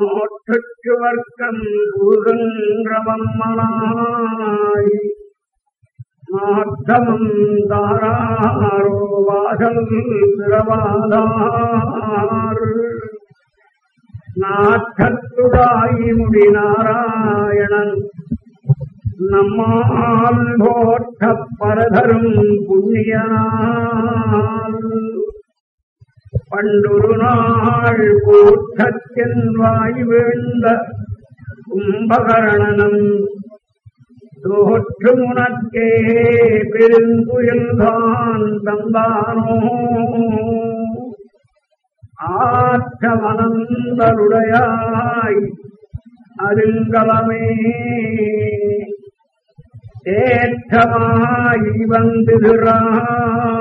நோற்றுக்கு வர்க்கம் கூறுகின்றவம்மனாய் நாட்டமும் தாராரோ வாசல் திரவாதார் நாட்டத்துடாய் முடி நாராயணன் நம்மால் போற்ற பரதரும் புண்ணியனால் பண்டொரு நாள் கூட்டத்தின் வாய் வீழ்ந்த கும்பகரணனம். தோற்று முனக்கே பெருந்துயில்தான் தந்தானோ. ஆற்றவனந்தருடையாய் அருங்கலமே ஏற்றமாய் வந்துகிறான்